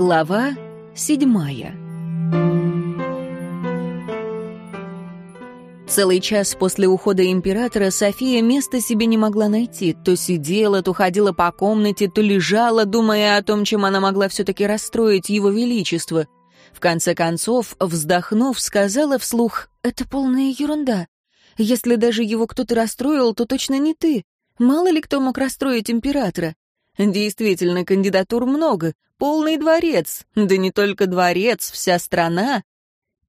Глава седьмая Целый час после ухода императора София места себе не могла найти. То сидела, то ходила по комнате, то лежала, думая о том, чем она могла все-таки расстроить его величество. В конце концов, вздохнув, сказала вслух, «Это полная ерунда. Если даже его кто-то расстроил, то точно не ты. Мало ли кто мог расстроить императора. Действительно, кандидатур много, полный дворец, да не только дворец, вся страна.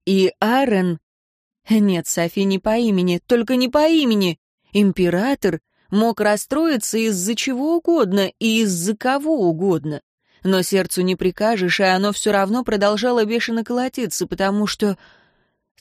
И Арен... Нет, Софи, не по имени, только не по имени. Император мог расстроиться из-за чего угодно и из-за кого угодно. Но сердцу не прикажешь, и оно все равно продолжало бешено колотиться, потому что...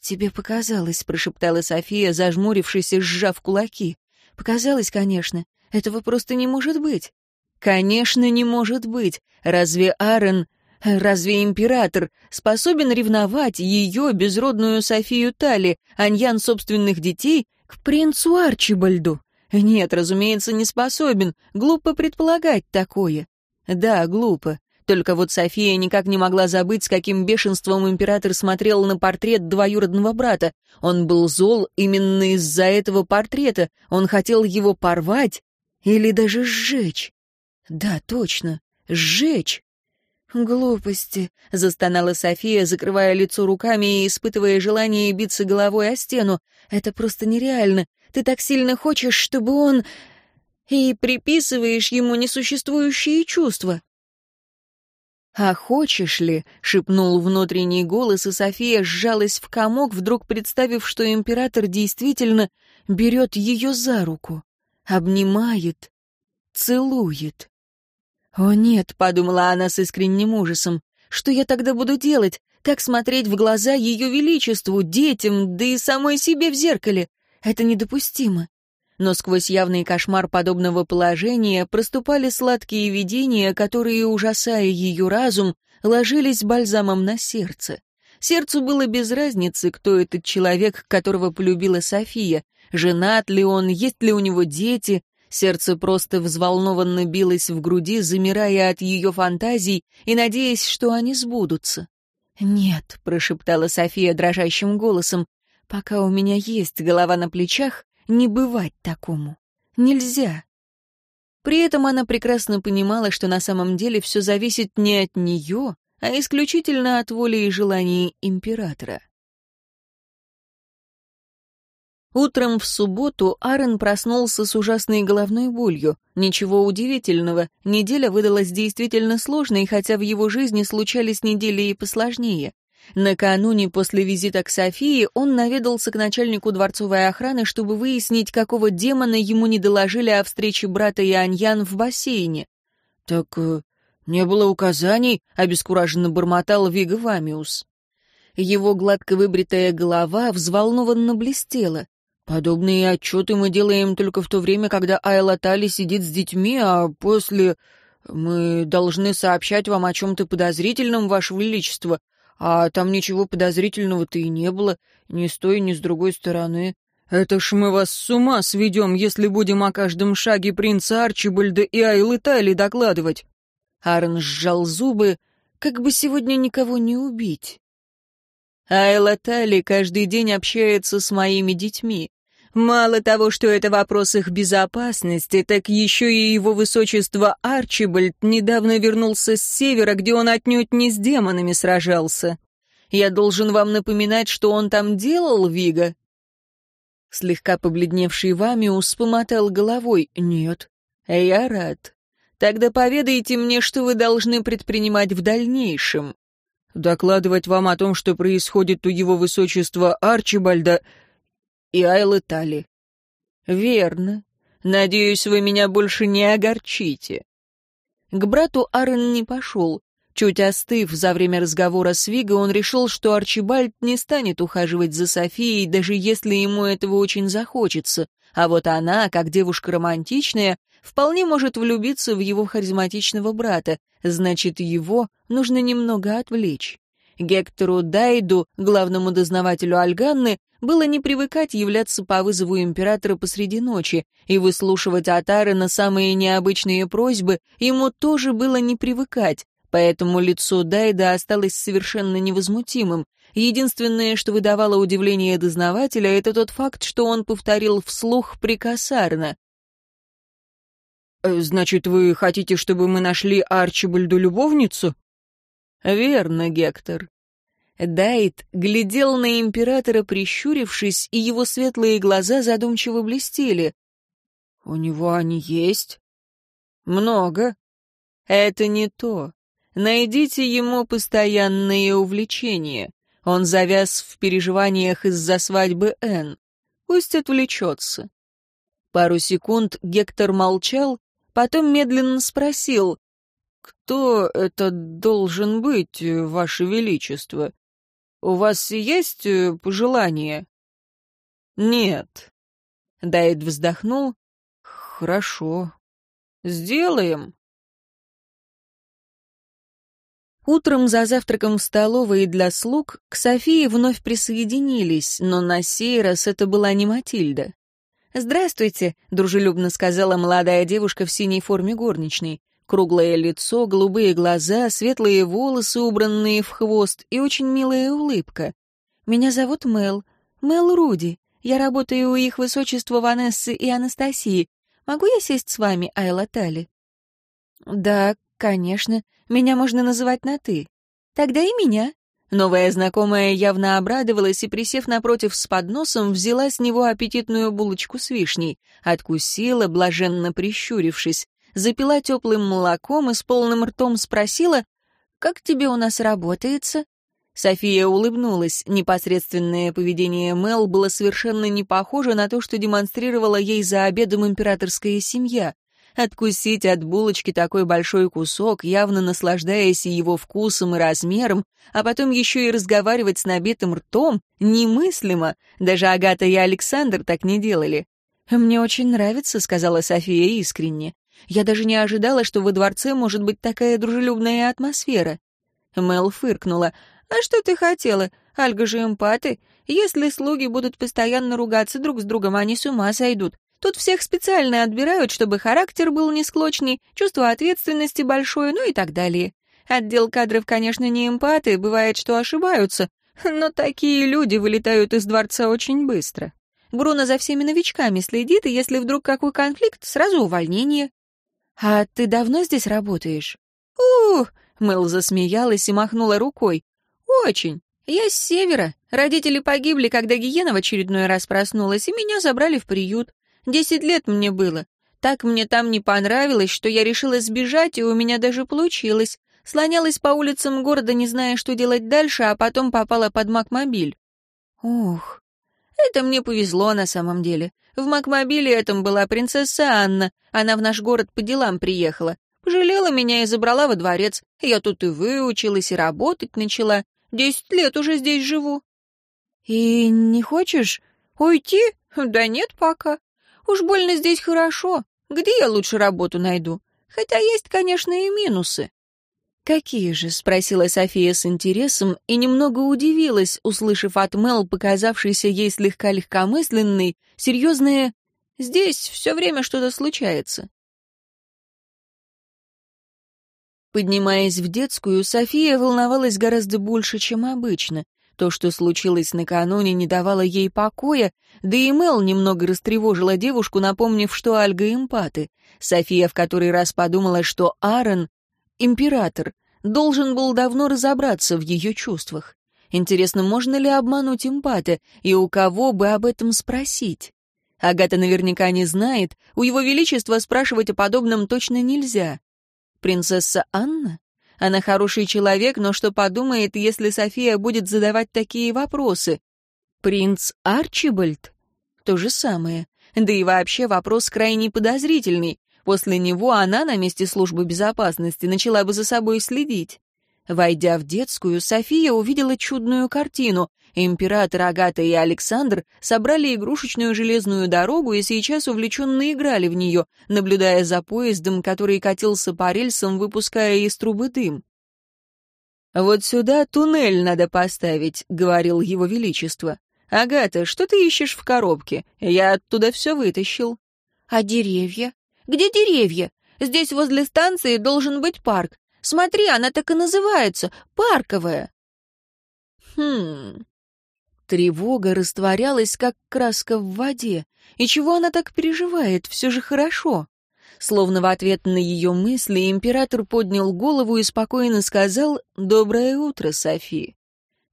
«Тебе показалось», — прошептала София, зажмурившись и сжав кулаки. «Показалось, конечно. Этого просто не может быть. Конечно, не может быть. Разве Аарон, разве император способен ревновать ее, безродную Софию Тали, аньян собственных детей, к принцу Арчибальду? Нет, разумеется, не способен. Глупо предполагать такое. Да, глупо. Только вот София никак не могла забыть, с каким бешенством император смотрел на портрет двоюродного брата. Он был зол именно из-за этого портрета. Он хотел его порвать или даже сжечь. Да, точно, сжечь. «Глупости», — застонала София, закрывая лицо руками и испытывая желание биться головой о стену. «Это просто нереально. Ты так сильно хочешь, чтобы он...» И приписываешь ему несуществующие чувства. «А хочешь ли?» — шепнул внутренний голос, и София сжалась в комок, вдруг представив, что император действительно берет ее за руку, обнимает, целует. «О нет», — подумала она с искренним ужасом, — «что я тогда буду делать? Как смотреть в глаза ее величеству, детям, да и самой себе в зеркале? Это недопустимо». Но сквозь явный кошмар подобного положения проступали сладкие видения, которые, ужасая ее разум, ложились бальзамом на сердце. Сердцу было без разницы, кто этот человек, которого полюбила София, женат ли он, есть ли у него дети, Сердце просто взволнованно билось в груди, замирая от ее фантазий и надеясь, что они сбудутся. «Нет», — прошептала София дрожащим голосом, — «пока у меня есть голова на плечах, не бывать такому. Нельзя». При этом она прекрасно понимала, что на самом деле все зависит не от нее, а исключительно от воли и желаний императора. Утром в субботу Аарон проснулся с ужасной головной болью. Ничего удивительного, неделя выдалась действительно сложной, хотя в его жизни случались недели и посложнее. Накануне после визита к Софии он наведался к начальнику дворцовой охраны, чтобы выяснить, какого демона ему не доложили о встрече брата и Аньян в бассейне. «Так э, не было указаний», — обескураженно бормотал Вига Вамиус. Его гладко выбритая голова взволнованно блестела. Подобные отчеты мы делаем только в то время, когда Айла Тали сидит с детьми, а после мы должны сообщать вам о чем-то подозрительном, Ваше Величество. А там ничего подозрительного-то и не было, ни с той, ни с другой стороны. Это ж мы вас с ума сведем, если будем о каждом шаге принца Арчибальда и Айлы Тали докладывать. Аарон сжал зубы, как бы сегодня никого не убить. Айла Тали каждый день общается с моими детьми. Мало того, что это вопрос их безопасности, так еще и его высочество Арчибальд недавно вернулся с севера, где он отнюдь не с демонами сражался. Я должен вам напоминать, что он там делал, Вига?» Слегка побледневший Вамиус помотал головой. «Нет, я рад. Тогда поведайте мне, что вы должны предпринимать в дальнейшем. Докладывать вам о том, что происходит у его высочества Арчибальда, и Айлы Тали. «Верно. Надеюсь, вы меня больше не огорчите». К брату Аарон не пошел. Чуть остыв за время разговора с Виго, он решил, что Арчибальд не станет ухаживать за Софией, даже если ему этого очень захочется. А вот она, как девушка романтичная, вполне может влюбиться в его харизматичного брата, значит, его нужно немного отвлечь. Гектору Дайду, главному дознавателю Альганны, было не привыкать являться по вызову императора посреди ночи, и выслушивать от на самые необычные просьбы ему тоже было не привыкать, Поэтому лицо Дайда осталось совершенно невозмутимым. Единственное, что выдавало удивление дознавателя, это тот факт, что он повторил вслух прикосарно. «Э, «Значит, вы хотите, чтобы мы нашли Арчибальду любовницу?» «Верно, Гектор». Дайт глядел на императора, прищурившись, и его светлые глаза задумчиво блестели. «У него они есть?» «Много». «Это не то. Найдите ему постоянные увлечения. Он завяз в переживаниях из-за свадьбы Энн. Пусть отвлечется». Пару секунд Гектор молчал, потом медленно спросил, «Кто это должен быть, Ваше Величество? У вас есть э, пожелания?» «Нет». Дайд вздохнул. «Хорошо. Сделаем». Утром за завтраком в столовой для слуг к Софии вновь присоединились, но на сей раз это была не Матильда. «Здравствуйте», — дружелюбно сказала молодая девушка в синей форме горничной. Круглое лицо, голубые глаза, светлые волосы, убранные в хвост, и очень милая улыбка. «Меня зовут Мел. Мел Руди. Я работаю у их высочества Ванессы и Анастасии. Могу я сесть с вами, Айла Тали?» «Да, конечно. Меня можно называть на «ты». Тогда и меня». Новая знакомая явно обрадовалась и, присев напротив с подносом, взяла с него аппетитную булочку с вишней, откусила, блаженно прищурившись, запила теплым молоком и с полным ртом спросила, «Как тебе у нас работается?» София улыбнулась. Непосредственное поведение Мел было совершенно не похоже на то, что демонстрировала ей за обедом императорская семья. Откусить от булочки такой большой кусок, явно наслаждаясь его вкусом и размером, а потом еще и разговаривать с набитым ртом, немыслимо. Даже Агата и Александр так не делали. «Мне очень нравится», — сказала София искренне. «Я даже не ожидала, что во дворце может быть такая дружелюбная атмосфера». Мел фыркнула. «А что ты хотела? Альга же эмпаты. Если слуги будут постоянно ругаться друг с другом, они с ума сойдут. Тут всех специально отбирают, чтобы характер был не склочный, чувство ответственности большое, ну и так далее. Отдел кадров, конечно, не эмпаты, бывает, что ошибаются, но такие люди вылетают из дворца очень быстро. Бруно за всеми новичками следит, и если вдруг какой конфликт, сразу увольнение. «А ты давно здесь работаешь?» «Ух!» — Мэл засмеялась и махнула рукой. «Очень. Я с севера. Родители погибли, когда гиена в очередной раз проснулась, и меня забрали в приют. Десять лет мне было. Так мне там не понравилось, что я решила сбежать, и у меня даже получилось. Слонялась по улицам города, не зная, что делать дальше, а потом попала под Макмобиль. Ух, это мне повезло на самом деле. В Макмобиле этом была принцесса Анна. Она в наш город по делам приехала. Пожалела меня и забрала во дворец. Я тут и выучилась, и работать начала. Десять лет уже здесь живу. И не хочешь уйти? Да нет пока. Уж больно здесь хорошо. Где я лучше работу найду? Хотя есть, конечно, и минусы. «Какие же?» — спросила София с интересом и немного удивилась, услышав от Мел, показавшейся ей слегка легкомысленной, серьезное «Здесь все время что-то случается». Поднимаясь в детскую, София волновалась гораздо больше, чем обычно. То, что случилось накануне, не давало ей покоя, да и Мел немного растревожила девушку, напомнив, что Альга эмпаты. София в который раз подумала, что Аарон — император, должен был давно разобраться в ее чувствах. Интересно, можно ли обмануть эмпата, и у кого бы об этом спросить? Агата наверняка не знает, у его величества спрашивать о подобном точно нельзя. Принцесса Анна? Она хороший человек, но что подумает, если София будет задавать такие вопросы? Принц Арчибальд? То же самое. Да и вообще вопрос крайне подозрительный. После него она на месте службы безопасности начала бы за собой следить. Войдя в детскую, София увидела чудную картину. Император Агата и Александр собрали игрушечную железную дорогу и сейчас увлеченно играли в нее, наблюдая за поездом, который катился по рельсам, выпуская из трубы дым. «Вот сюда туннель надо поставить», — говорил его величество. «Агата, что ты ищешь в коробке? Я оттуда все вытащил». «А деревья? Где деревья? Здесь возле станции должен быть парк. Смотри, она так и называется, парковая». «Хм...» Тревога растворялась, как краска в воде. И чего она так переживает? Все же хорошо. Словно в ответ на ее мысли император поднял голову и спокойно сказал «Доброе утро, Софи».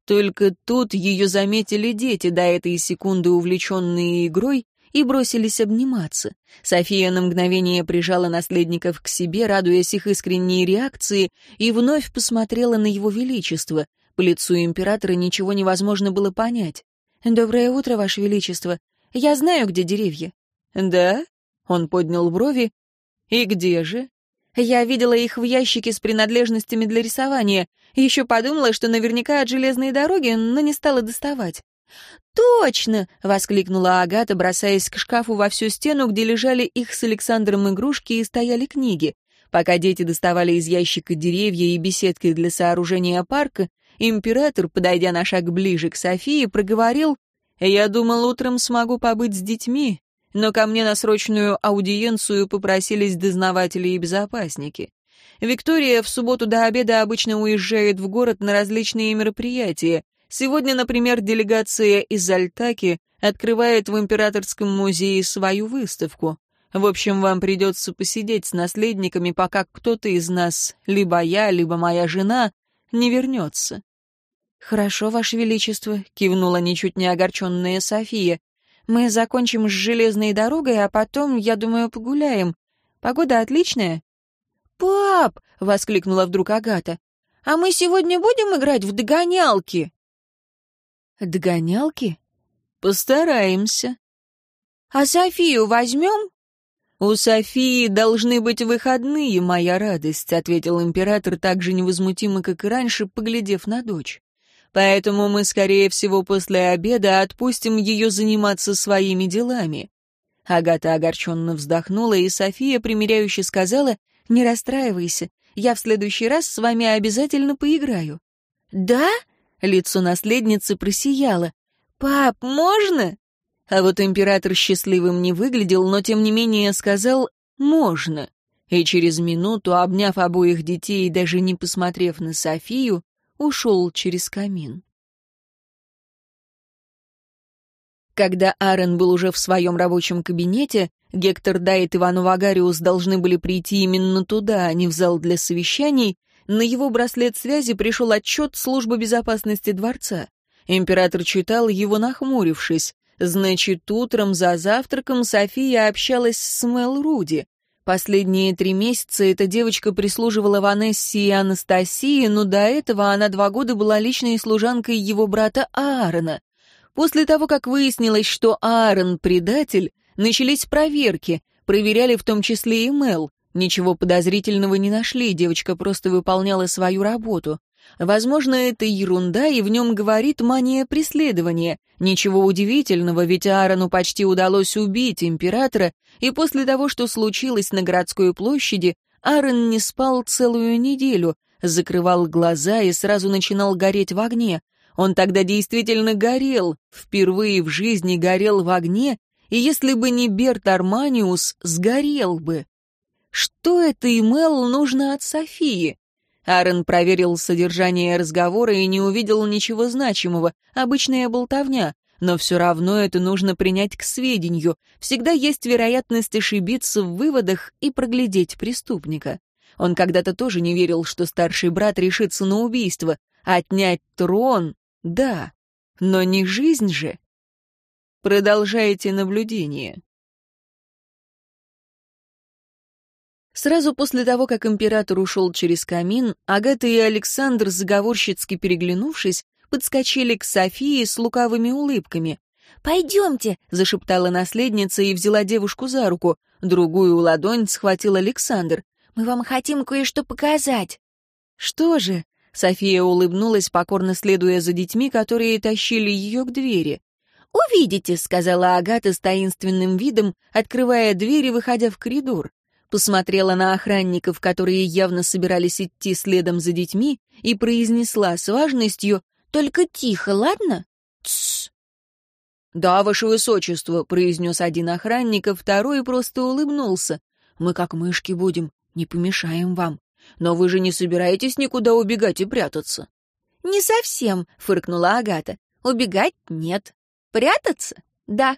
Только тут ее заметили дети, до этой секунды увлеченные игрой, и бросились обниматься. София на мгновение прижала наследников к себе, радуясь их искренней реакции, и вновь посмотрела на его величество. По лицу императора ничего невозможно было понять. «Доброе утро, Ваше Величество. Я знаю, где деревья». «Да?» — он поднял брови. «И где же?» Я видела их в ящике с принадлежностями для рисования. Еще подумала, что наверняка от железной дороги, но не стала доставать. «Точно!» — воскликнула Агата, бросаясь к шкафу во всю стену, где лежали их с Александром игрушки и стояли книги. Пока дети доставали из ящика деревья и беседки для сооружения парка, император, подойдя на шаг ближе к Софии, проговорил, «Я думал, утром смогу побыть с детьми, но ко мне на срочную аудиенцию попросились дознаватели и безопасники. Виктория в субботу до обеда обычно уезжает в город на различные мероприятия. Сегодня, например, делегация из Альтаки открывает в Императорском музее свою выставку. В общем, вам придется посидеть с наследниками, пока кто-то из нас, либо я, либо моя жена, не вернется. «Хорошо, Ваше Величество», — кивнула ничуть не огорченная София. «Мы закончим с железной дорогой, а потом, я думаю, погуляем. Погода отличная». «Пап!» — воскликнула вдруг Агата. «А мы сегодня будем играть в догонялки?» «Догонялки? Постараемся». «А Софию возьмем?» «У Софии должны быть выходные, моя радость», — ответил император так же невозмутимо, как и раньше, поглядев на дочь. «Поэтому мы, скорее всего, после обеда отпустим ее заниматься своими делами». Агата огорченно вздохнула, и София примиряюще сказала, «Не расстраивайся, я в следующий раз с вами обязательно поиграю». «Да?» Лицо наследницы просияло. «Пап, можно?» А вот император счастливым не выглядел, но тем не менее сказал «можно». И через минуту, обняв обоих детей и даже не посмотрев на Софию, ушел через камин. Когда Аарон был уже в своем рабочем кабинете, Гектор Дайт и Иван Вагариус должны были прийти именно туда, а не в зал для совещаний, на его браслет связи пришел отчет службы безопасности дворца. Император читал его, нахмурившись. Значит, утром за завтраком София общалась с Мел Руди. Последние три месяца эта девочка прислуживала Ванессе и Анастасии, но до этого она два года была личной служанкой его брата Аарона. После того, как выяснилось, что Аарон — предатель, начались проверки, проверяли в том числе и Мел. Ничего подозрительного не нашли, девочка просто выполняла свою работу. Возможно, это ерунда, и в нем говорит мания преследования. Ничего удивительного, ведь Аарону почти удалось убить императора, и после того, что случилось на городской площади, Аарон не спал целую неделю, закрывал глаза и сразу начинал гореть в огне. Он тогда действительно горел, впервые в жизни горел в огне, и если бы не Берт Арманиус, сгорел бы. Что это Имел нужно от Софии? Аарон проверил содержание разговора и не увидел ничего значимого, обычная болтовня. Но все равно это нужно принять к сведению. Всегда есть вероятность ошибиться в выводах и проглядеть преступника. Он когда-то тоже не верил, что старший брат решится на убийство. Отнять трон — да, но не жизнь же. Продолжайте наблюдение. Сразу после того, как император ушел через камин, Агата и Александр, заговорщицки переглянувшись, подскочили к Софии с лукавыми улыбками. «Пойдемте», — зашептала наследница и взяла девушку за руку. Другую ладонь схватил Александр. «Мы вам хотим кое-что показать». «Что же?» — София улыбнулась, покорно следуя за детьми, которые тащили ее к двери. «Увидите», — сказала Агата с таинственным видом, открывая дверь и выходя в коридор посмотрела на охранников, которые явно собирались идти следом за детьми, и произнесла с важностью «Только тихо, ладно?» «Тссс!» «Да, ваше высочество», — произнес один охранник, а второй просто улыбнулся. «Мы как мышки будем, не помешаем вам. Но вы же не собираетесь никуда убегать и прятаться?» «Не совсем», — фыркнула Агата. «Убегать — нет. Прятаться — да».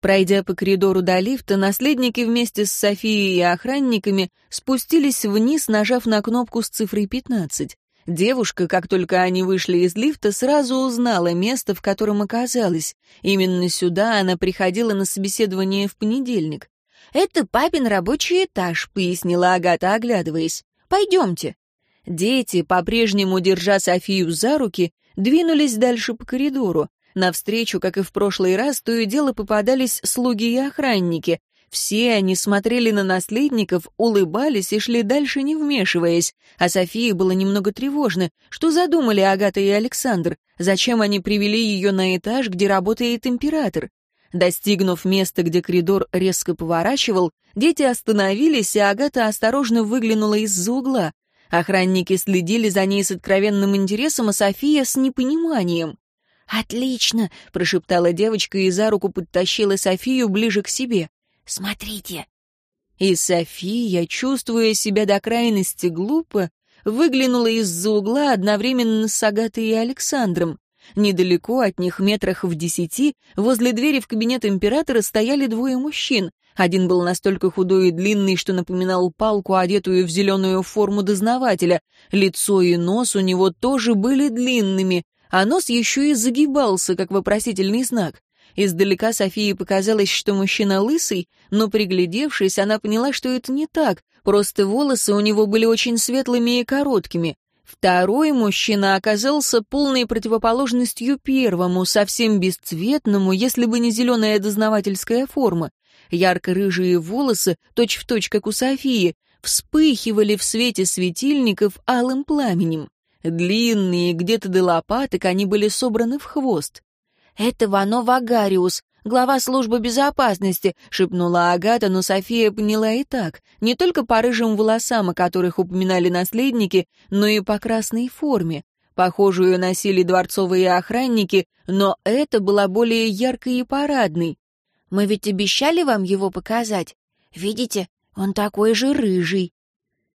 Пройдя по коридору до лифта, наследники вместе с Софией и охранниками спустились вниз, нажав на кнопку с цифрой 15. Девушка, как только они вышли из лифта, сразу узнала место, в котором оказалась. Именно сюда она приходила на собеседование в понедельник. «Это папин рабочий этаж», — пояснила Агата, оглядываясь. «Пойдемте». Дети, по-прежнему держа Софию за руки, двинулись дальше по коридору. Навстречу, как и в прошлый раз, то и дело попадались слуги и охранники. Все они смотрели на наследников, улыбались и шли дальше, не вмешиваясь. А Софии было немного тревожно. Что задумали Агата и Александр? Зачем они привели ее на этаж, где работает император? Достигнув места, где коридор резко поворачивал, дети остановились, и Агата осторожно выглянула из-за угла. Охранники следили за ней с откровенным интересом, а София — с непониманием. «Отлично!» — прошептала девочка и за руку подтащила Софию ближе к себе. «Смотрите!» И София, чувствуя себя до крайности глупо, выглянула из-за угла одновременно с Агатой и Александром. Недалеко от них, метрах в десяти, возле двери в кабинет императора стояли двое мужчин. Один был настолько худой и длинный, что напоминал палку, одетую в зеленую форму дознавателя. Лицо и нос у него тоже были длинными, а нос еще и загибался, как вопросительный знак. Издалека Софии показалось, что мужчина лысый, но, приглядевшись, она поняла, что это не так, просто волосы у него были очень светлыми и короткими. Второй мужчина оказался полной противоположностью первому, совсем бесцветному, если бы не зеленая дознавательская форма. Ярко-рыжие волосы, точь-в-точь, точь, как у Софии, вспыхивали в свете светильников алым пламенем. Длинные, где-то до лопаток, они были собраны в хвост. «Это Вано Вагариус, глава службы безопасности», — шепнула Агата, но София поняла и так. Не только по рыжим волосам, о которых упоминали наследники, но и по красной форме. Похожую носили дворцовые охранники, но это была более яркой и парадной. «Мы ведь обещали вам его показать. Видите, он такой же рыжий».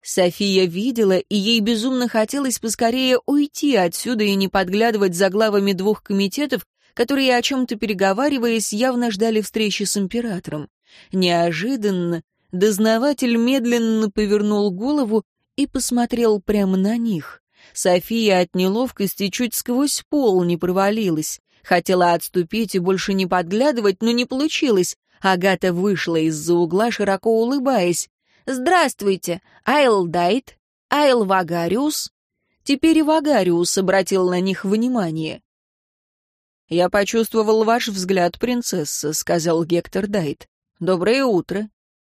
София видела, и ей безумно хотелось поскорее уйти отсюда и не подглядывать за главами двух комитетов, которые, о чем-то переговариваясь, явно ждали встречи с императором. Неожиданно дознаватель медленно повернул голову и посмотрел прямо на них. София от неловкости чуть сквозь пол не провалилась. Хотела отступить и больше не подглядывать, но не получилось. Агата вышла из-за угла, широко улыбаясь. «Здравствуйте, Айл Дайт, Айл Вагариус». Теперь и Вагариус обратил на них внимание. «Я почувствовал ваш взгляд, принцесса», — сказал Гектор Дайт. «Доброе утро».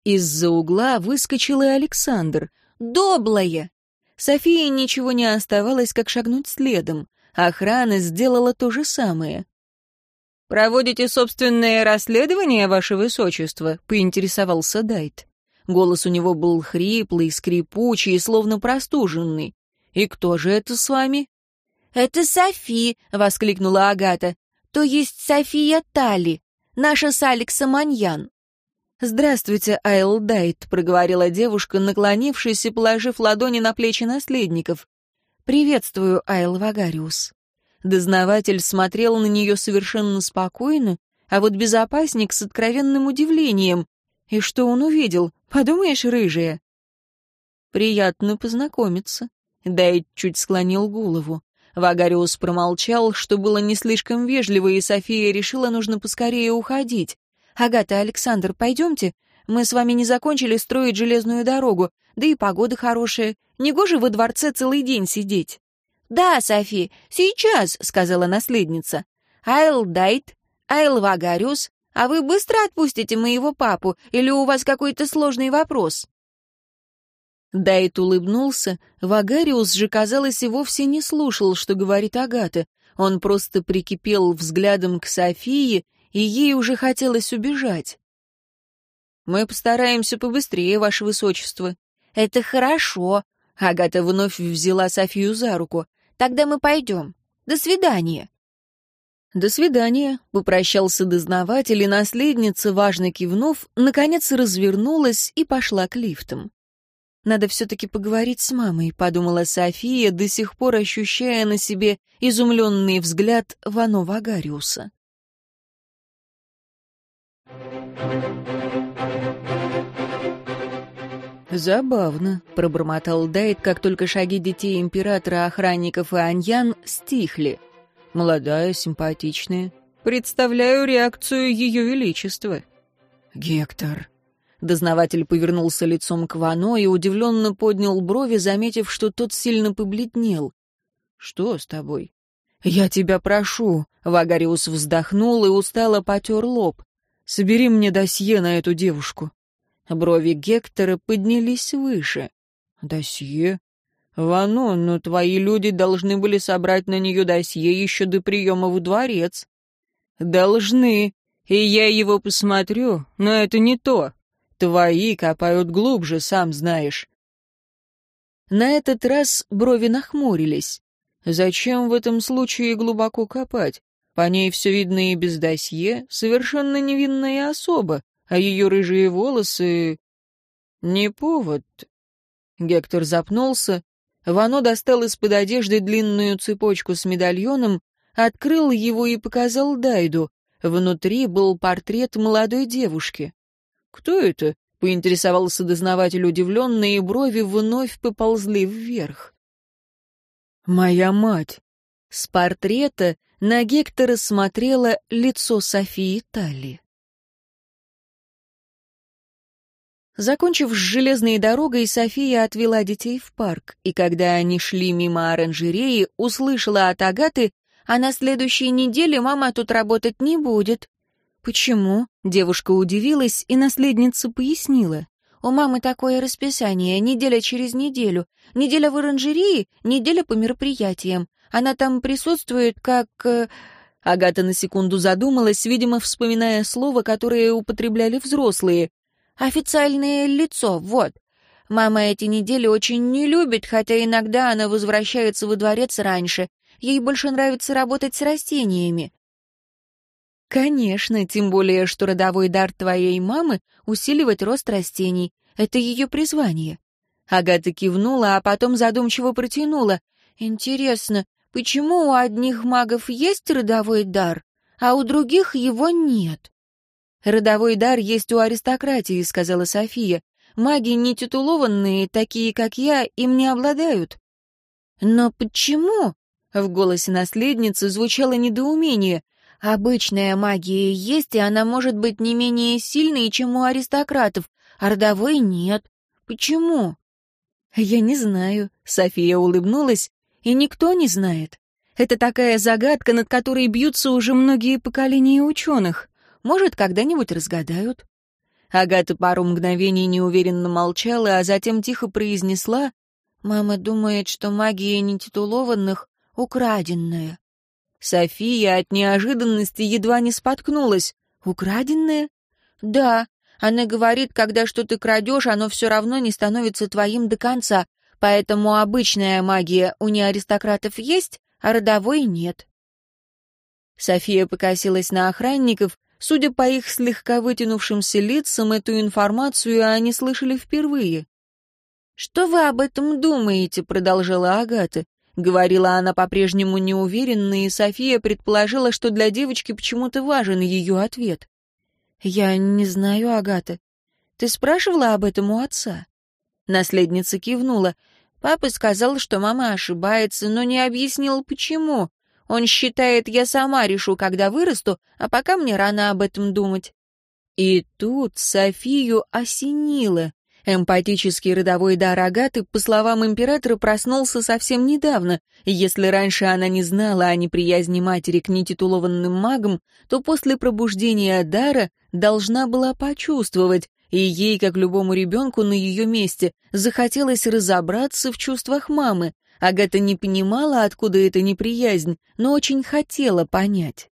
Из-за угла выскочил и Александр. «Доблая!» Софии ничего не оставалось, как шагнуть следом. Охрана сделала то же самое. «Проводите собственное расследование, ваше высочество?» — поинтересовался Дайт. Голос у него был хриплый, скрипучий, словно простуженный. «И кто же это с вами?» «Это Софи!» — воскликнула Агата. «То есть София Тали, наша с Алексом Маньян». «Здравствуйте, Айл Дайт», — проговорила девушка, наклонившись и положив ладони на плечи наследников. «Приветствую, Айл Вагариус». Дознаватель смотрел на нее совершенно спокойно, а вот безопасник с откровенным удивлением. И что он увидел? Подумаешь, рыжая. Приятно познакомиться. Дайт чуть склонил голову. Вагариус промолчал, что было не слишком вежливо, и София решила, нужно поскорее уходить. «Агата, Александр, пойдемте. Мы с вами не закончили строить железную дорогу, да и погода хорошая. Негоже во дворце целый день сидеть». «Да, Софи, сейчас», — сказала наследница. «Айл Дайт, Айл Вагариус, а вы быстро отпустите моего папу, или у вас какой-то сложный вопрос?» Дайт улыбнулся, Вагариус же, казалось, и вовсе не слушал, что говорит Агата. Он просто прикипел взглядом к Софии, и ей уже хотелось убежать. «Мы постараемся побыстрее, Ваше Высочество». «Это хорошо», — Агата вновь взяла Софию за руку. «Тогда мы пойдем. До свидания». «До свидания», — попрощался дознаватель, и наследница, важно кивнув, наконец развернулась и пошла к лифтам. «Надо все-таки поговорить с мамой», — подумала София, до сих пор ощущая на себе изумленный взгляд Вано Вагариуса. «Забавно», — пробормотал Дайт, как только шаги детей императора, охранников и аньян стихли — Молодая, симпатичная. Представляю реакцию ее величества. Гектор. Дознаватель повернулся лицом к Вано и удивленно поднял брови, заметив, что тот сильно побледнел. «Что с тобой?» «Я тебя прошу», — Вагариус вздохнул и устало потер лоб. «Собери мне досье на эту девушку». Брови Гектора поднялись выше. «Досье? «Вано, но твои люди должны были собрать на нее досье еще до приема в дворец». «Должны, и я его посмотрю, но это не то. Твои копают глубже, сам знаешь». На этот раз брови нахмурились. Зачем в этом случае глубоко копать? По ней все видно и без досье, совершенно невинная особа, а ее рыжие волосы... Не повод. Гектор запнулся, Вано достал из-под одежды длинную цепочку с медальоном, открыл его и показал Дайду. Внутри был портрет молодой девушки. «Кто это?» — поинтересовался дознаватель удивленно, и брови вновь поползли вверх. «Моя мать!» С портрета на Гектора смотрело лицо Софии Талли. Закончив с железной дорогой, София отвела детей в парк, и когда они шли мимо оранжереи, услышала от Агаты, «А на следующей неделе мама тут работать не будет». «Почему?» — девушка удивилась, и наследница пояснила. «У мамы такое расписание, неделя через неделю. Неделя в оранжерее, неделя по мероприятиям. Она там присутствует как...» э, Агата на секунду задумалась, видимо, вспоминая слово, которое употребляли взрослые. Официальное лицо, вот. Мама эти недели очень не любит, хотя иногда она возвращается во дворец раньше. Ей больше нравится работать с растениями. Конечно, тем более, что родовой дар твоей мамы — усиливать рост растений. Это ее призвание. Агата кивнула, а потом задумчиво протянула. Интересно, почему у одних магов есть родовой дар, а у других его нет? «Родовой дар есть у аристократии», — сказала София. «Маги нетитулованные, такие как я, им не обладают». «Но почему?» — в голосе наследницы звучало недоумение. «Обычная магия есть, и она может быть не менее сильной, чем у аристократов, а родовой нет. Почему?» «Я не знаю», — София улыбнулась, — «и никто не знает. Это такая загадка, над которой бьются уже многие поколения ученых. Может, когда-нибудь разгадают». Агата пару мгновений неуверенно молчала, а затем тихо произнесла, «Мама думает, что магия нетитулованных — украденная». София от неожиданности едва не споткнулась. «Украденная?» «Да. Она говорит, когда что-то крадешь, оно все равно не становится твоим до конца, поэтому обычная магия у неаристократов есть, а родовой нет». София покосилась на охранников, Судя по их слегка вытянувшимся лицам, эту информацию они слышали впервые. «Что вы об этом думаете?» — продолжала Агата. Говорила она по-прежнему неуверенно, и София предположила, что для девочки почему-то важен ее ответ. «Я не знаю, Агата. Ты спрашивала об этом у отца?» Наследница кивнула. Папа сказал, что мама ошибается, но не объяснил, почему. Он считает, я сама решу, когда вырасту, а пока мне рано об этом думать. И тут Софию осенило. Эмпатический родовой дар Агаты, по словам императора, проснулся совсем недавно. Если раньше она не знала о неприязни матери к нетитулованным магам, то после пробуждения дара должна была почувствовать, и ей, как любому ребенку на ее месте, захотелось разобраться в чувствах мамы, Агата не понимала, откуда эта неприязнь, но очень хотела понять.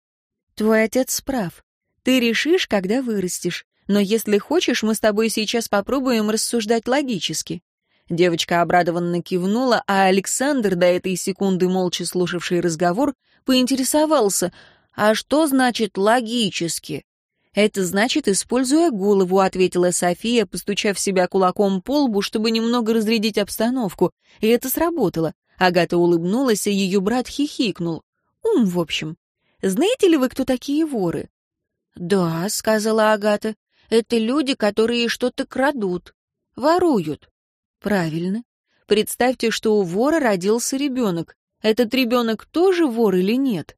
«Твой отец прав. Ты решишь, когда вырастешь. Но если хочешь, мы с тобой сейчас попробуем рассуждать логически». Девочка обрадованно кивнула, а Александр, до этой секунды молча слушавший разговор, поинтересовался, «А что значит логически?» «Это значит, используя голову», — ответила София, постучав себя кулаком по лбу, чтобы немного разрядить обстановку. И это сработало. Агата улыбнулась, и ее брат хихикнул. «Ум, в общем. Знаете ли вы, кто такие воры?» «Да», — сказала Агата. «Это люди, которые что-то крадут, воруют». «Правильно. Представьте, что у вора родился ребенок. Этот ребенок тоже вор или нет?»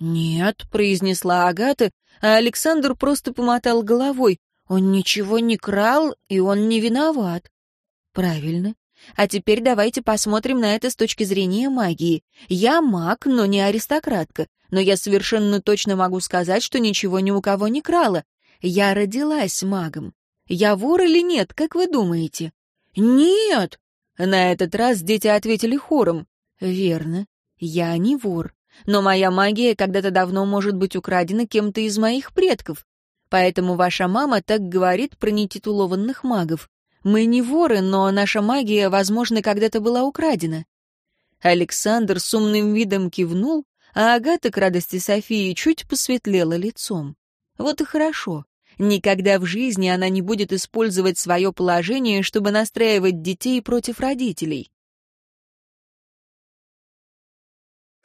«Нет», — произнесла Агата, а Александр просто помотал головой. «Он ничего не крал, и он не виноват». «Правильно. А теперь давайте посмотрим на это с точки зрения магии. Я маг, но не аристократка. Но я совершенно точно могу сказать, что ничего ни у кого не крала. Я родилась магом. Я вор или нет, как вы думаете?» «Нет!» На этот раз дети ответили хором. «Верно. Я не вор но моя магия когда-то давно может быть украдена кем-то из моих предков. Поэтому ваша мама так говорит про нетитулованных магов. Мы не воры, но наша магия, возможно, когда-то была украдена». Александр с умным видом кивнул, а Агата к радости Софии чуть посветлела лицом. Вот и хорошо. Никогда в жизни она не будет использовать свое положение, чтобы настраивать детей против родителей.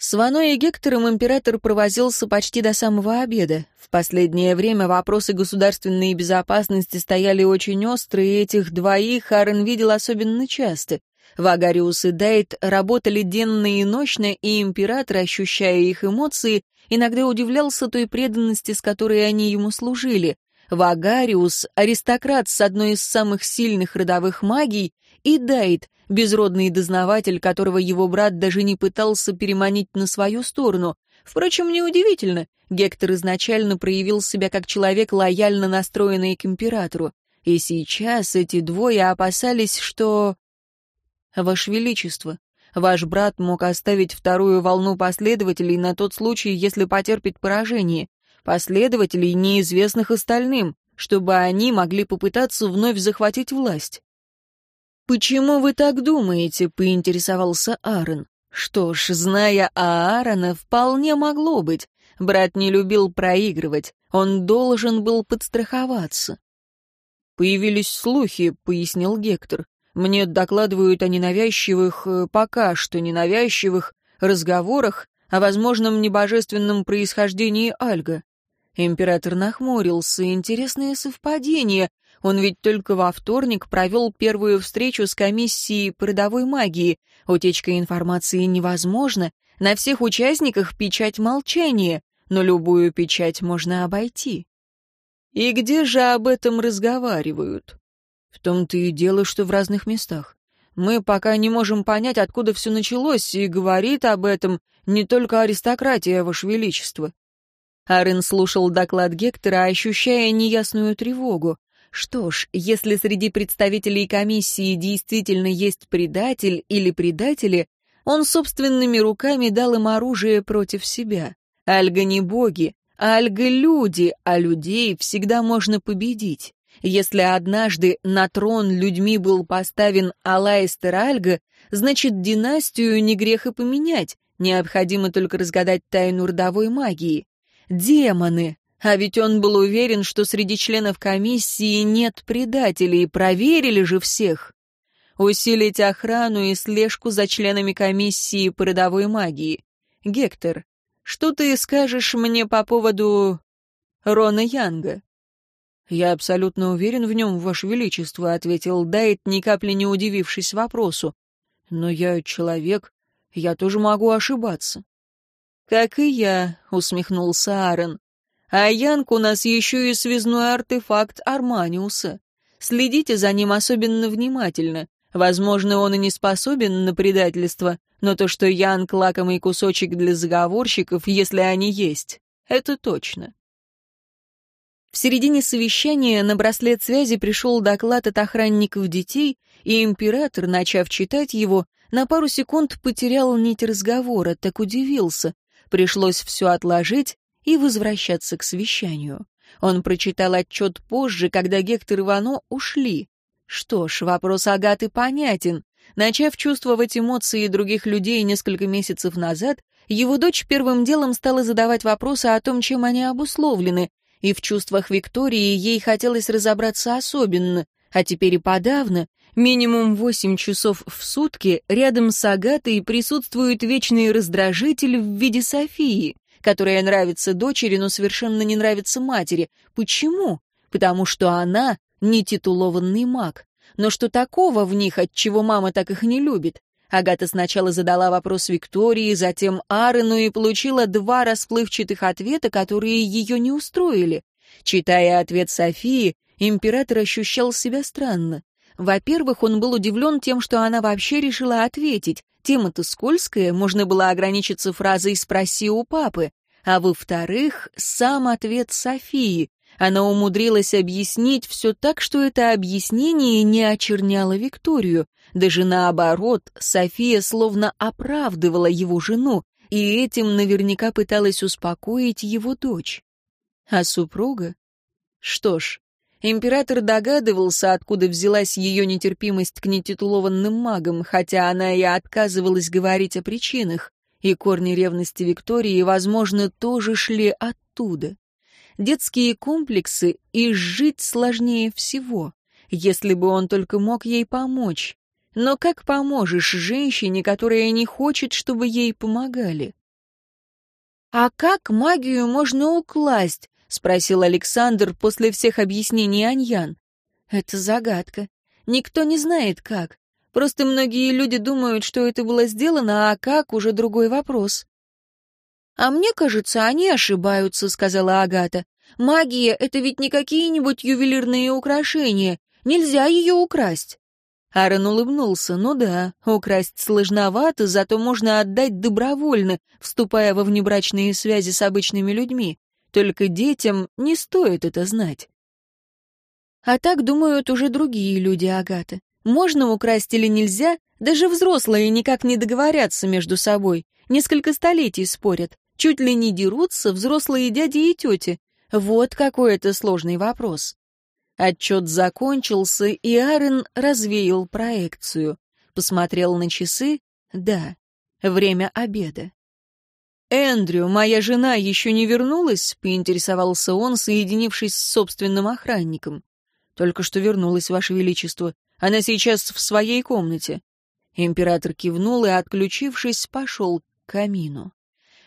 С Ваной и Гектором император провозился почти до самого обеда. В последнее время вопросы государственной безопасности стояли очень острые, и этих двоих Аарон видел особенно часто. Вагариус и Дайт работали денно и ночно, и император, ощущая их эмоции, иногда удивлялся той преданности, с которой они ему служили. Вагариус — аристократ с одной из самых сильных родовых магий, и Дайт — безродный дознаватель, которого его брат даже не пытался переманить на свою сторону. Впрочем, неудивительно, Гектор изначально проявил себя как человек, лояльно настроенный к императору. И сейчас эти двое опасались, что... «Ваше Величество, ваш брат мог оставить вторую волну последователей на тот случай, если потерпит поражение. Последователей, неизвестных остальным, чтобы они могли попытаться вновь захватить власть. «Почему вы так думаете?» — поинтересовался Аарон. Что ж, зная Аарона, вполне могло быть. Брат не любил проигрывать, он должен был подстраховаться. «Появились слухи», — пояснил Гектор. «Мне докладывают о ненавязчивых, э, пока что ненавязчивых, разговорах о возможном небожественном происхождении Альга». Император нахмурился. Интересное совпадение. Он ведь только во вторник провел первую встречу с комиссией по родовой магии. Утечка информации невозможна. На всех участниках печать молчания, но любую печать можно обойти. И где же об этом разговаривают? В том-то и дело, что в разных местах. Мы пока не можем понять, откуда все началось, и говорит об этом не только аристократия, Ваше Величество. Арен слушал доклад Гектора, ощущая неясную тревогу. Что ж, если среди представителей комиссии действительно есть предатель или предатели, он собственными руками дал им оружие против себя. Альга не боги, а Альга люди, а людей всегда можно победить. Если однажды на трон людьми был поставен Алайстер Альга, значит, династию не грех и поменять, необходимо только разгадать тайну родовой магии. Демоны, а ведь он был уверен, что среди членов комиссии нет предателей, проверили же всех. Усилить охрану и слежку за членами комиссии по родовой магии. Гектор, что ты скажешь мне по поводу Рона Янга? «Я абсолютно уверен в нем, Ваше Величество», — ответил Дайт, ни капли не удивившись вопросу. «Но я человек, я тоже могу ошибаться». «Как и я», — усмехнулся Аарон. А Янг у нас еще и связной артефакт Арманиуса. Следите за ним особенно внимательно. Возможно, он и не способен на предательство, но то, что Янг — лакомый кусочек для заговорщиков, если они есть, это точно. В середине совещания на браслет связи пришел доклад от охранников детей, и император, начав читать его, на пару секунд потерял нить разговора, так удивился. Пришлось все отложить и возвращаться к совещанию. Он прочитал отчет позже, когда Гектор и Вано ушли. Что ж, вопрос Агаты понятен. Начав чувствовать эмоции других людей несколько месяцев назад, его дочь первым делом стала задавать вопросы о том, чем они обусловлены, и в чувствах Виктории ей хотелось разобраться особенно, а теперь и подавно, минимум восемь часов в сутки рядом с Агатой присутствует вечный раздражитель в виде Софии, которая нравится дочери, но совершенно не нравится матери. Почему? Потому что она не титулованный маг. Но что такого в них, от чего мама так их не любит? Агата сначала задала вопрос Виктории, затем Аарону и получила два расплывчатых ответа, которые ее не устроили. Читая ответ Софии, император ощущал себя странно. Во-первых, он был удивлен тем, что она вообще решила ответить. Тема-то скользкая, можно было ограничиться фразой «спроси у папы». А во-вторых, сам ответ Софии. Она умудрилась объяснить все так, что это объяснение не очерняло Викторию. Даже наоборот, София словно оправдывала его жену, и этим наверняка пыталась успокоить его дочь. А супруга? Что ж, император догадывался, откуда взялась ее нетерпимость к нетитулованным магам, хотя она и отказывалась говорить о причинах, и корни ревности Виктории, возможно, тоже шли оттуда. Детские комплексы изжить сложнее всего, если бы он только мог ей помочь. Но как поможешь женщине, которая не хочет, чтобы ей помогали? «А как магию можно укласть?» — спросил Александр после всех объяснений Аньян. «Это загадка. Никто не знает, как. Просто многие люди думают, что это было сделано, а как — уже другой вопрос». «А мне кажется, они ошибаются», — сказала Агата. «Магия — это ведь не какие-нибудь ювелирные украшения. Нельзя ее украсть». Аарон улыбнулся. «Ну да, украсть сложновато, зато можно отдать добровольно, вступая во внебрачные связи с обычными людьми. Только детям не стоит это знать». А так думают уже другие люди, Агата. Можно украсть или нельзя, даже взрослые никак не договорятся между собой. Несколько столетий спорят. Чуть ли не дерутся взрослые дяди и тети. Вот какой это сложный вопрос. Отчет закончился, и Аарон развеял проекцию. Посмотрел на часы. Да, время обеда. «Эндрю, моя жена еще не вернулась?» — поинтересовался он, соединившись с собственным охранником. «Только что вернулась, Ваше Величество. Она сейчас в своей комнате». Император кивнул и, отключившись, пошел к камину.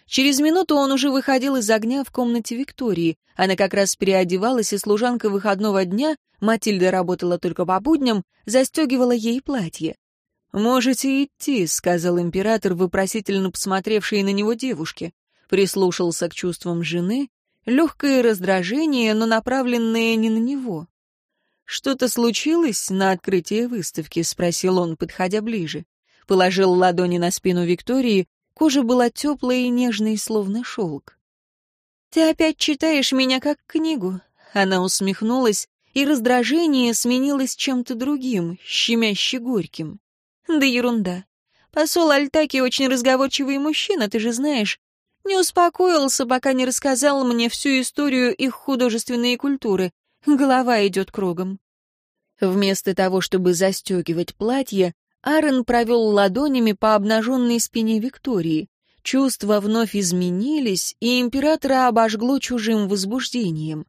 Через минуту он уже выходил из огня в комнате Виктории. Она как раз переодевалась, и служанка выходного дня, Матильда работала только по будням, застегивала ей платье. «Можете идти», — сказал император, вопросительно посмотревший на него девушке. Прислушался к чувствам жены, легкое раздражение, но направленное не на него. «Что-то случилось на открытии выставки?» — спросил он, подходя ближе. Положил ладони на спину Виктории, Кожа была теплой и нежной, словно шелк. «Ты опять читаешь меня как книгу?» Она усмехнулась, и раздражение сменилось чем-то другим, щемяще горьким. «Да ерунда. Посол Альтаки очень разговорчивый мужчина, ты же знаешь. Не успокоился, пока не рассказал мне всю историю их художественной культуры. Голова идет кругом». Вместо того, чтобы застегивать платье, Аарон провел ладонями по обнаженной спине Виктории. Чувства вновь изменились, и императора обожгло чужим возбуждением.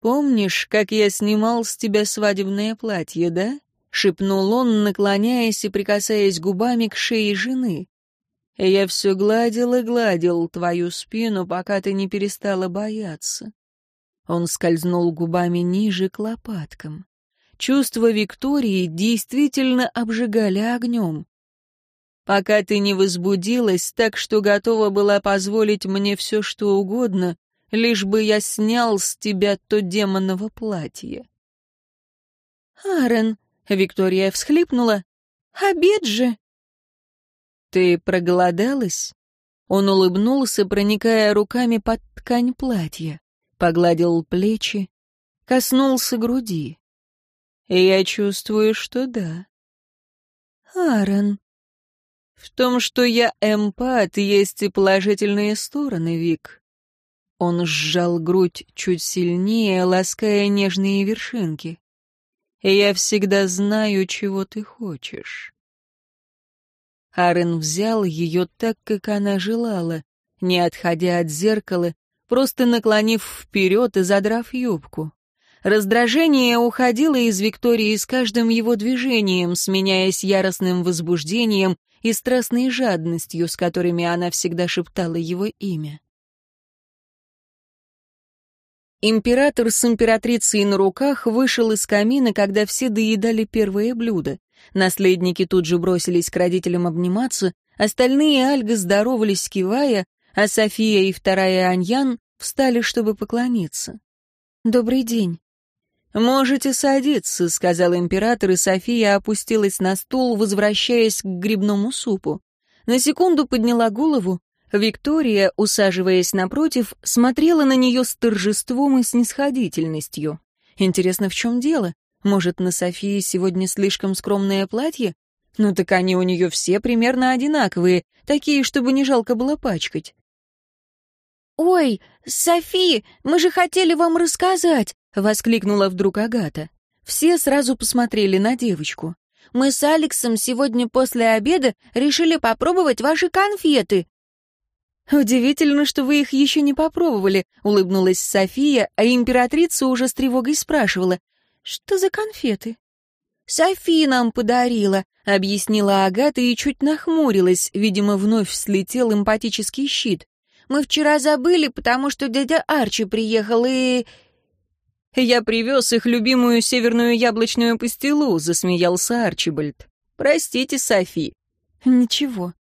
«Помнишь, как я снимал с тебя свадебное платье, да?» — шепнул он, наклоняясь и прикасаясь губами к шее жены. «Я все гладил и гладил твою спину, пока ты не перестала бояться». Он скользнул губами ниже к лопаткам. Чувства Виктории действительно обжигали огнем. Пока ты не возбудилась так, что готова была позволить мне все, что угодно, лишь бы я снял с тебя то демоново платье. «Аарон», — Виктория всхлипнула, — «обед же». «Ты проголодалась?» Он улыбнулся, проникая руками под ткань платья, погладил плечи, коснулся груди. Я чувствую, что да. Аарон. В том, что я эмпат, есть и положительные стороны, Вик. Он сжал грудь чуть сильнее, лаская нежные вершинки. Я всегда знаю, чего ты хочешь». Арен взял ее так, как она желала, не отходя от зеркала, просто наклонив вперед и задрав юбку. Раздражение уходило из Виктории с каждым его движением, сменяясь яростным возбуждением и страстной жадностью, с которыми она всегда шептала его имя. Император с императрицей на руках вышел из камина, когда все доедали первое блюдо. Наследники тут же бросились к родителям обниматься, остальные Альга здоровались, кивая, а София и вторая Аньян встали, чтобы поклониться. «Добрый день». «Можете садиться», — сказал император, и София опустилась на стул, возвращаясь к грибному супу. На секунду подняла голову. Виктория, усаживаясь напротив, смотрела на нее с торжеством и снисходительностью. Интересно, в чем дело? Может, на Софии сегодня слишком скромное платье? Ну так они у нее все примерно одинаковые, такие, чтобы не жалко было пачкать. «Ой, Софи, мы же хотели вам рассказать!» — воскликнула вдруг Агата. Все сразу посмотрели на девочку. «Мы с Алексом сегодня после обеда решили попробовать ваши конфеты». «Удивительно, что вы их еще не попробовали», — улыбнулась София, а императрица уже с тревогой спрашивала. «Что за конфеты?» «Софи нам подарила», — объяснила Агата и чуть нахмурилась, видимо, вновь слетел эмпатический щит. Мы вчера забыли, потому что дядя Арчи приехал и...» «Я привез их любимую северную яблочную пастилу», — засмеялся Арчибальд. «Простите, Софи». «Ничего».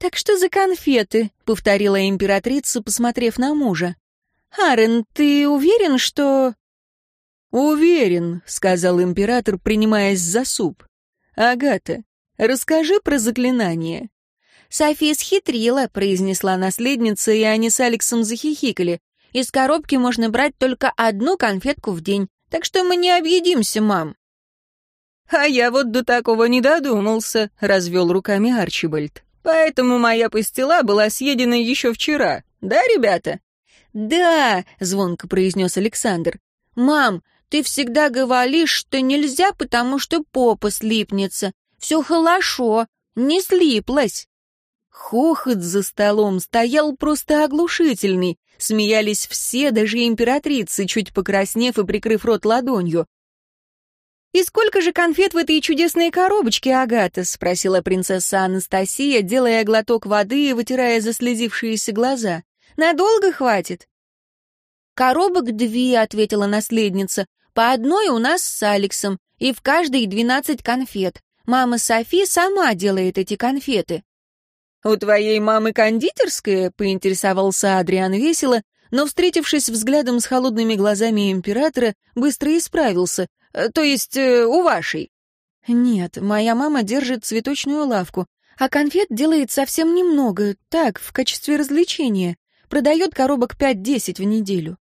«Так что за конфеты?» — повторила императрица, посмотрев на мужа. «Арен, ты уверен, что...» «Уверен», — сказал император, принимаясь за суп. «Агата, расскажи про заклинание. «София схитрила», — произнесла наследница, и они с Алексом захихикали. «Из коробки можно брать только одну конфетку в день, так что мы не объедимся, мам». «А я вот до такого не додумался», — развел руками Арчибальд. «Поэтому моя пастила была съедена еще вчера. Да, ребята?» «Да», — звонко произнес Александр. «Мам, ты всегда говоришь, что нельзя, потому что попа слипнется. Все хорошо, не слиплась». Хохот за столом стоял просто оглушительный. Смеялись все, даже императрицы, чуть покраснев и прикрыв рот ладонью. «И сколько же конфет в этой чудесной коробочке, Агата?» — спросила принцесса Анастасия, делая глоток воды и вытирая заслезившиеся глаза. «Надолго хватит?» «Коробок две», — ответила наследница. «По одной у нас с Алексом, и в каждой двенадцать конфет. Мама Софи сама делает эти конфеты». «У твоей мамы кондитерская?» — поинтересовался Адриан весело, но, встретившись взглядом с холодными глазами императора, быстро исправился. «Э, «То есть э, у вашей?» «Нет, моя мама держит цветочную лавку, а конфет делает совсем немного, так, в качестве развлечения. Продает коробок пять-десять в неделю».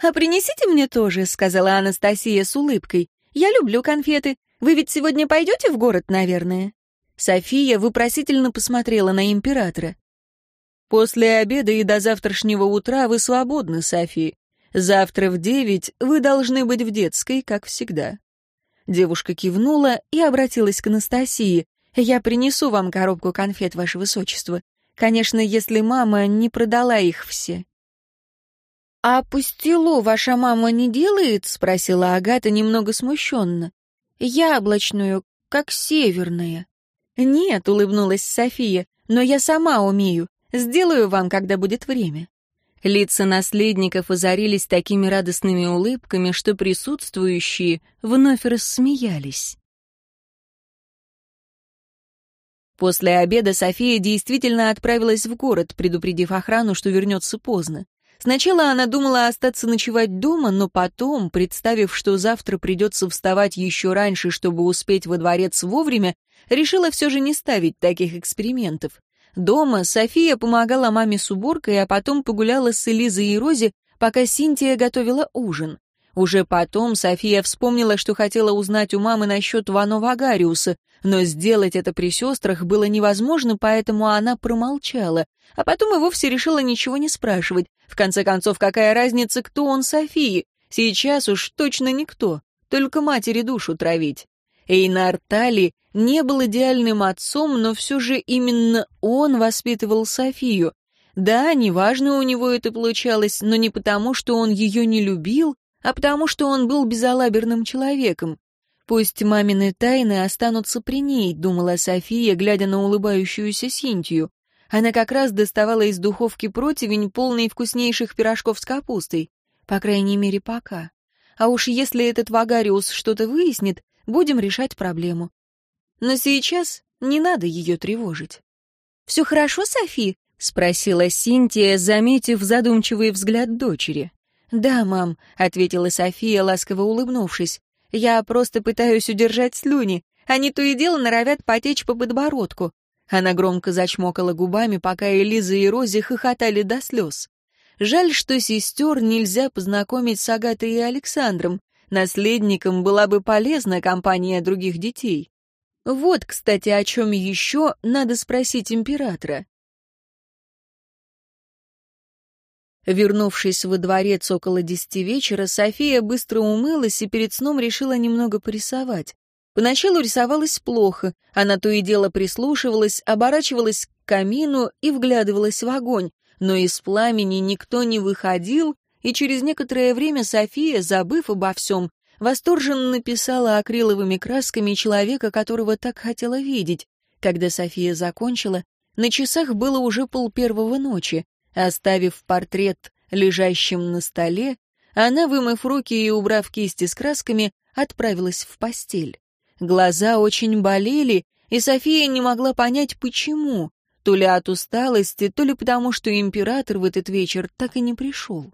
«А принесите мне тоже», — сказала Анастасия с улыбкой. «Я люблю конфеты. Вы ведь сегодня пойдете в город, наверное?» София вопросительно посмотрела на императора. «После обеда и до завтрашнего утра вы свободны, Софи. Завтра в девять вы должны быть в детской, как всегда». Девушка кивнула и обратилась к Анастасии. «Я принесу вам коробку конфет, ваше высочество. Конечно, если мама не продала их все». «А пустилу ваша мама не делает?» — спросила Агата немного смущенно. «Яблочную, как северная». «Нет», — улыбнулась София, — «но я сама умею. Сделаю вам, когда будет время». Лица наследников озарились такими радостными улыбками, что присутствующие вновь рассмеялись. После обеда София действительно отправилась в город, предупредив охрану, что вернется поздно. Сначала она думала остаться ночевать дома, но потом, представив, что завтра придется вставать еще раньше, чтобы успеть во дворец вовремя, решила все же не ставить таких экспериментов. Дома София помогала маме с уборкой, а потом погуляла с Элизой и Рози, пока Синтия готовила ужин. Уже потом София вспомнила, что хотела узнать у мамы насчет Вано Вагариуса, но сделать это при сестрах было невозможно, поэтому она промолчала, а потом и вовсе решила ничего не спрашивать. В конце концов, какая разница, кто он Софии? Сейчас уж точно никто. только матери душу травить. Эйнар Тали не был идеальным отцом, но все же именно он воспитывал Софию. Да, неважно у него это получалось, но не потому, что он ее не любил, а потому, что он был безалаберным человеком. Пусть мамины тайны останутся при ней, думала София, глядя на улыбающуюся Синтию. Она как раз доставала из духовки противень, полный вкуснейших пирожков с капустой. По крайней мере, пока. А уж если этот Вагариус что-то выяснит, будем решать проблему. Но сейчас не надо ее тревожить. «Все хорошо, Софи?» — спросила Синтия, заметив задумчивый взгляд дочери. «Да, мам», — ответила София, ласково улыбнувшись. Я просто пытаюсь удержать слюни. Они то и дело норовят потечь по подбородку. Она громко зачмокала губами, пока Элиза и Рози хохотали до слез. Жаль, что сестер нельзя познакомить с Агатой и Александром. Наследникам была бы полезна компания других детей. Вот, кстати, о чем еще надо спросить императора. Вернувшись во дворец около десяти вечера, София быстро умылась и перед сном решила немного порисовать. Поначалу рисовалась плохо, она то и дело прислушивалась, оборачивалась к камину и вглядывалась в огонь, но из пламени никто не выходил, и через некоторое время София, забыв обо всем, восторженно написала акриловыми красками человека, которого так хотела видеть. Когда София закончила, на часах было уже пол первого ночи. Оставив портрет лежащим на столе, она, вымыв руки и убрав кисти с красками, отправилась в постель. Глаза очень болели, и София не могла понять, почему. То ли от усталости, то ли потому, что император в этот вечер так и не пришел.